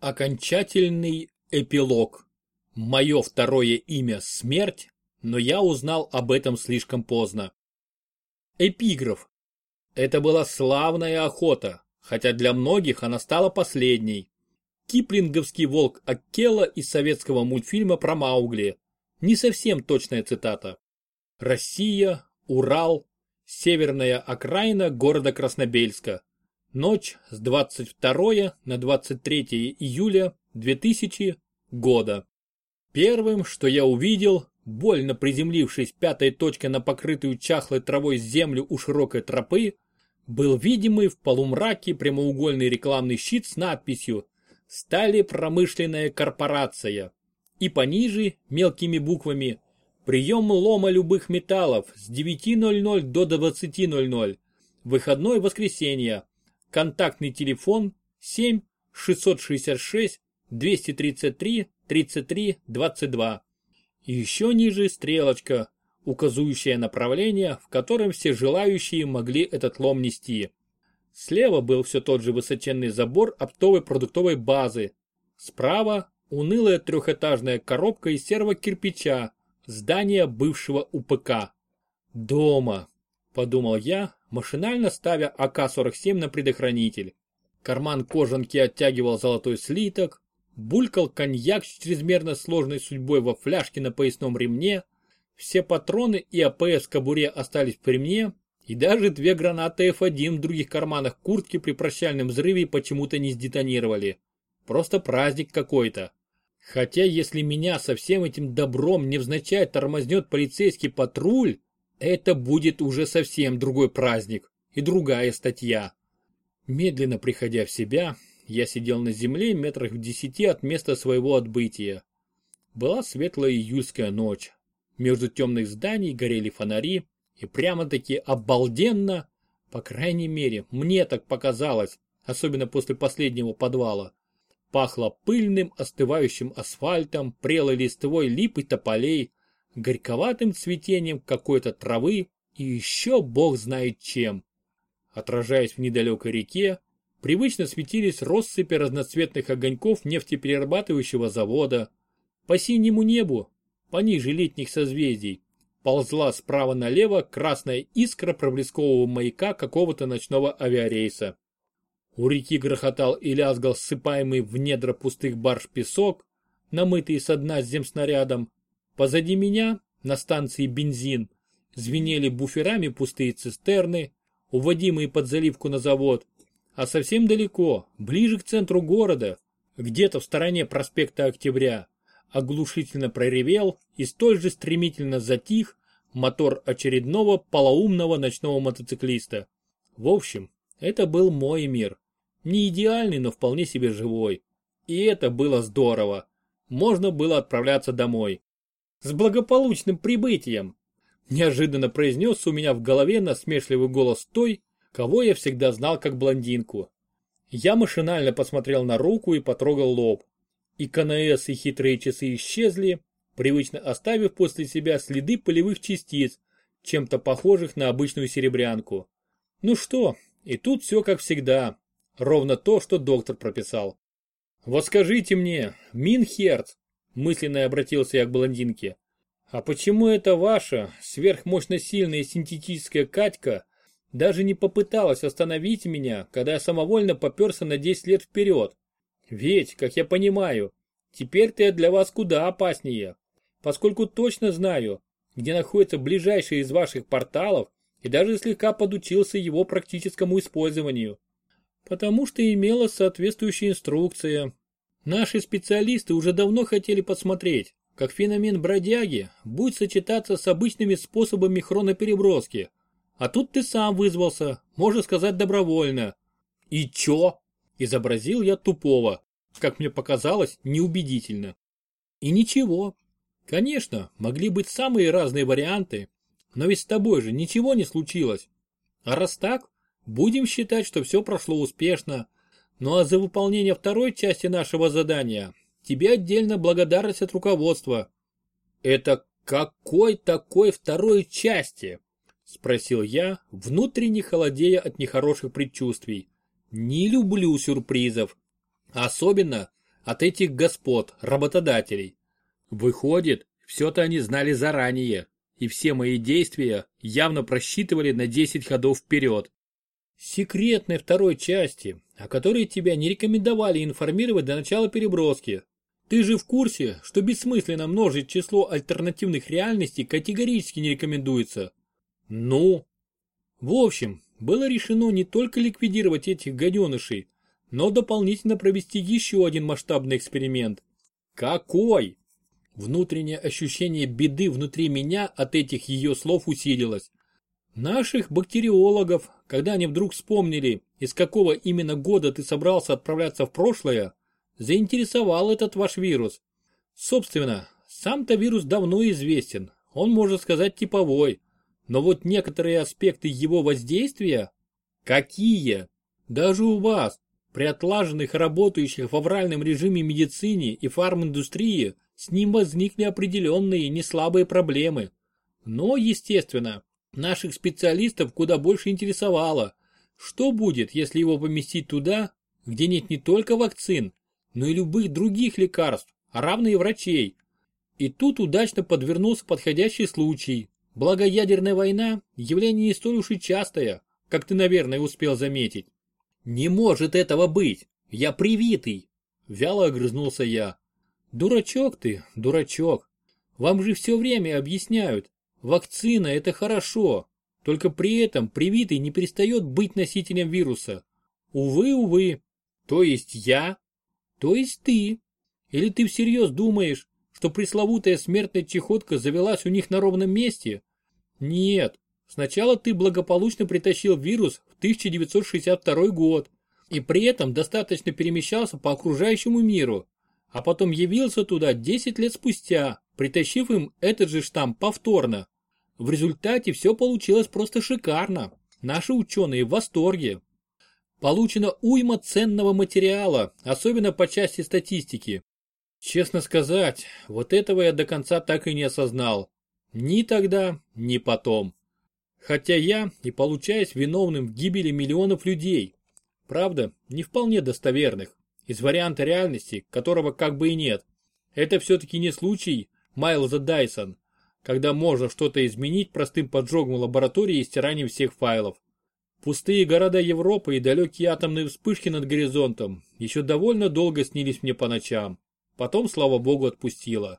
Окончательный эпилог. Мое второе имя – Смерть, но я узнал об этом слишком поздно. Эпиграф. Это была славная охота, хотя для многих она стала последней. Киплинговский волк Акела из советского мультфильма про Маугли. Не совсем точная цитата. Россия, Урал, северная окраина города Краснобельска. Ночь с 22 на 23 июля 2000 года. Первым, что я увидел, больно приземлившись пятой точкой на покрытую чахлой травой землю у широкой тропы, был видимый в полумраке прямоугольный рекламный щит с надписью «Стали промышленная корпорация» и пониже мелкими буквами «Прием лома любых металлов с 9.00 до 20.00. Выходное воскресенье. Контактный телефон 7 666 233 33 22. И еще ниже стрелочка, указывающая направление, в котором все желающие могли этот лом нести. Слева был все тот же высоченный забор оптовой продуктовой базы. Справа унылая трехэтажная коробка из серого кирпича, здание бывшего УПК. Дома, подумал я, машинально ставя АК-47 на предохранитель. Карман кожанки оттягивал золотой слиток, булькал коньяк с чрезмерно сложной судьбой во фляжке на поясном ремне, все патроны и АПС в кобуре остались при мне, и даже две гранаты F1 в других карманах куртки при прощальном взрыве почему-то не сдетонировали. Просто праздник какой-то. Хотя если меня со всем этим добром невзначай тормознет полицейский патруль, это будет уже совсем другой праздник и другая статья. Медленно приходя в себя, я сидел на земле метрах в десяти от места своего отбытия. Была светлая июльская ночь. Между темных зданий горели фонари, и прямо-таки обалденно, по крайней мере, мне так показалось, особенно после последнего подвала. Пахло пыльным, остывающим асфальтом, прелой листвой лип и тополей, горьковатым цветением какой-то травы и еще бог знает чем. Отражаясь в недалекой реке, привычно светились россыпи разноцветных огоньков нефтеперерабатывающего завода. По синему небу, пониже летних созвездий, ползла справа налево красная искра проблескового маяка какого-то ночного авиарейса. У реки грохотал и лязгал ссыпаемый в недра пустых барж песок, намытый со дна земснарядом, Позади меня, на станции бензин, звенели буферами пустые цистерны, уводимые под заливку на завод, а совсем далеко, ближе к центру города, где-то в стороне проспекта Октября, оглушительно проревел и столь же стремительно затих мотор очередного полоумного ночного мотоциклиста. В общем, это был мой мир. Не идеальный, но вполне себе живой. И это было здорово. Можно было отправляться домой. С благополучным прибытием!» Неожиданно произнес у меня в голове насмешливый голос той, кого я всегда знал как блондинку. Я машинально посмотрел на руку и потрогал лоб. И КНС и хитрые часы исчезли, привычно оставив после себя следы полевых частиц, чем-то похожих на обычную серебрянку. Ну что, и тут все как всегда. Ровно то, что доктор прописал. Вот скажите мне, Минхерц, мысленно обратился я к блондинке. А почему это ваша, сверхмощно сильная синтетическая Катька, даже не попыталась остановить меня, когда я самовольно поперся на 10 лет вперед? Ведь, как я понимаю, теперь-то я для вас куда опаснее, поскольку точно знаю, где находится ближайший из ваших порталов и даже слегка подучился его практическому использованию. Потому что имела соответствующая инструкция, Наши специалисты уже давно хотели посмотреть, как феномен бродяги будет сочетаться с обычными способами хронопереброски. А тут ты сам вызвался, можно сказать добровольно. И чё? Изобразил я тупого, как мне показалось, неубедительно. И ничего. Конечно, могли быть самые разные варианты, но ведь с тобой же ничего не случилось. А раз так, будем считать, что все прошло успешно, ну а за выполнение второй части нашего задания тебе отдельно благодарность от руководства. Это какой такой второй части? Спросил я, внутренне холодея от нехороших предчувствий. Не люблю сюрпризов. Особенно, от этих господ, работодателей. Выходит, все-то они знали заранее, и все мои действия явно просчитывали на 10 ходов вперед. Секретной второй части, о которой тебя не рекомендовали информировать до начала переброски. Ты же в курсе, что бессмысленно множить число альтернативных реальностей категорически не рекомендуется. Ну? В общем, было решено не только ликвидировать этих гаденышей, но дополнительно провести еще один масштабный эксперимент. Какой? Внутреннее ощущение беды внутри меня от этих ее слов усилилось. Наших бактериологов, когда они вдруг вспомнили, из какого именно года ты собрался отправляться в прошлое, заинтересовал этот ваш вирус. Собственно, сам-то вирус давно известен, он, можно сказать, типовой. Но вот некоторые аспекты его воздействия... Какие? Даже у вас, при отлаженных работающих в авральном режиме медицине и фарминдустрии, с ним возникли определенные неслабые проблемы. Но, естественно, наших специалистов куда больше интересовало, что будет, если его поместить туда, где нет не только вакцин, но и любых других лекарств, а равно и врачей. И тут удачно подвернулся подходящий случай. Благо ядерная война – явление не столь уж и частое, как ты, наверное, успел заметить. «Не может этого быть! Я привитый!» – вяло огрызнулся я. Дурачок ты, дурачок. Вам же все время объясняют, вакцина это хорошо, только при этом привитый не перестает быть носителем вируса. Увы, увы. То есть я? То есть ты? Или ты всерьез думаешь, что пресловутая смертная чехотка завелась у них на ровном месте? Нет, сначала ты благополучно притащил вирус в 1962 год и при этом достаточно перемещался по окружающему миру, а потом явился туда 10 лет спустя, притащив им этот же штамм повторно. В результате все получилось просто шикарно. Наши ученые в восторге. Получено уйма ценного материала, особенно по части статистики. Честно сказать, вот этого я до конца так и не осознал. Ни тогда, ни потом. Хотя я и получаюсь виновным в гибели миллионов людей. Правда, не вполне достоверных из варианта реальности, которого как бы и нет. Это все-таки не случай Майлза Дайсон, когда можно что-то изменить простым поджогом лаборатории и стиранием всех файлов. Пустые города Европы и далекие атомные вспышки над горизонтом еще довольно долго снились мне по ночам. Потом, слава богу, отпустила.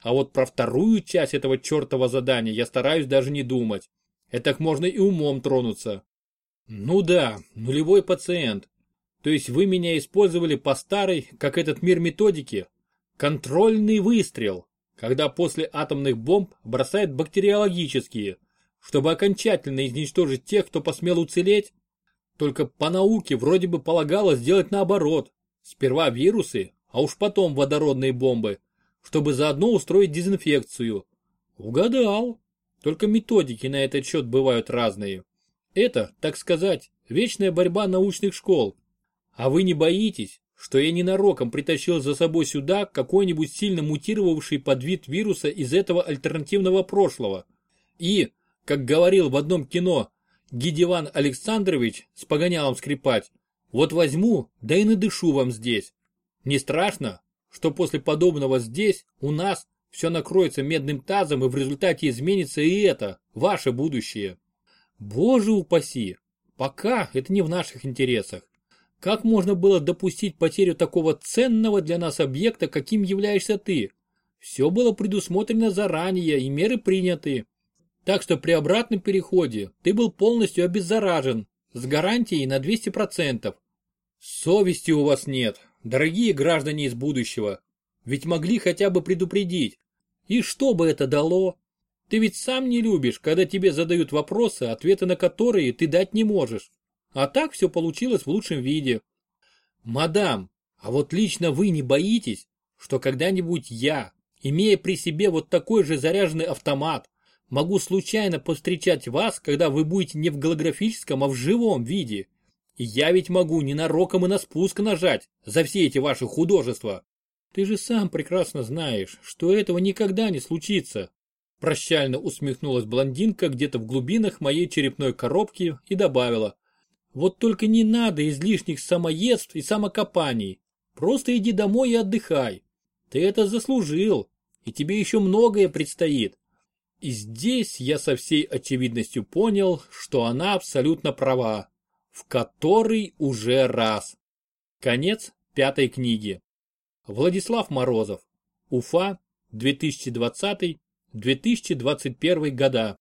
А вот про вторую часть этого чертова задания я стараюсь даже не думать. Это можно и умом тронуться. Ну да, нулевой пациент. То есть вы меня использовали по старой, как этот мир методики, контрольный выстрел, когда после атомных бомб бросают бактериологические, чтобы окончательно изничтожить тех, кто посмел уцелеть? Только по науке вроде бы полагалось сделать наоборот. Сперва вирусы, а уж потом водородные бомбы, чтобы заодно устроить дезинфекцию. Угадал. Только методики на этот счет бывают разные. Это, так сказать, вечная борьба научных школ, а вы не боитесь, что я ненароком притащил за собой сюда какой-нибудь сильно мутировавший под вид вируса из этого альтернативного прошлого? И, как говорил в одном кино Гидеван Александрович с погонялом скрипать, вот возьму, да и надышу вам здесь. Не страшно, что после подобного здесь, у нас, все накроется медным тазом и в результате изменится и это, ваше будущее. Боже упаси, пока это не в наших интересах. Как можно было допустить потерю такого ценного для нас объекта, каким являешься ты? Все было предусмотрено заранее и меры приняты. Так что при обратном переходе ты был полностью обеззаражен, с гарантией на 200%. Совести у вас нет, дорогие граждане из будущего. Ведь могли хотя бы предупредить. И что бы это дало? Ты ведь сам не любишь, когда тебе задают вопросы, ответы на которые ты дать не можешь. А так все получилось в лучшем виде. Мадам, а вот лично вы не боитесь, что когда-нибудь я, имея при себе вот такой же заряженный автомат, могу случайно повстречать вас, когда вы будете не в голографическом, а в живом виде? И я ведь могу ненароком и на спуск нажать за все эти ваши художества. Ты же сам прекрасно знаешь, что этого никогда не случится. Прощально усмехнулась блондинка где-то в глубинах моей черепной коробки и добавила. Вот только не надо излишних самоедств и самокопаний. Просто иди домой и отдыхай. Ты это заслужил, и тебе еще многое предстоит. И здесь я со всей очевидностью понял, что она абсолютно права. В который уже раз. Конец пятой книги. Владислав Морозов. Уфа, 2020-2021 года.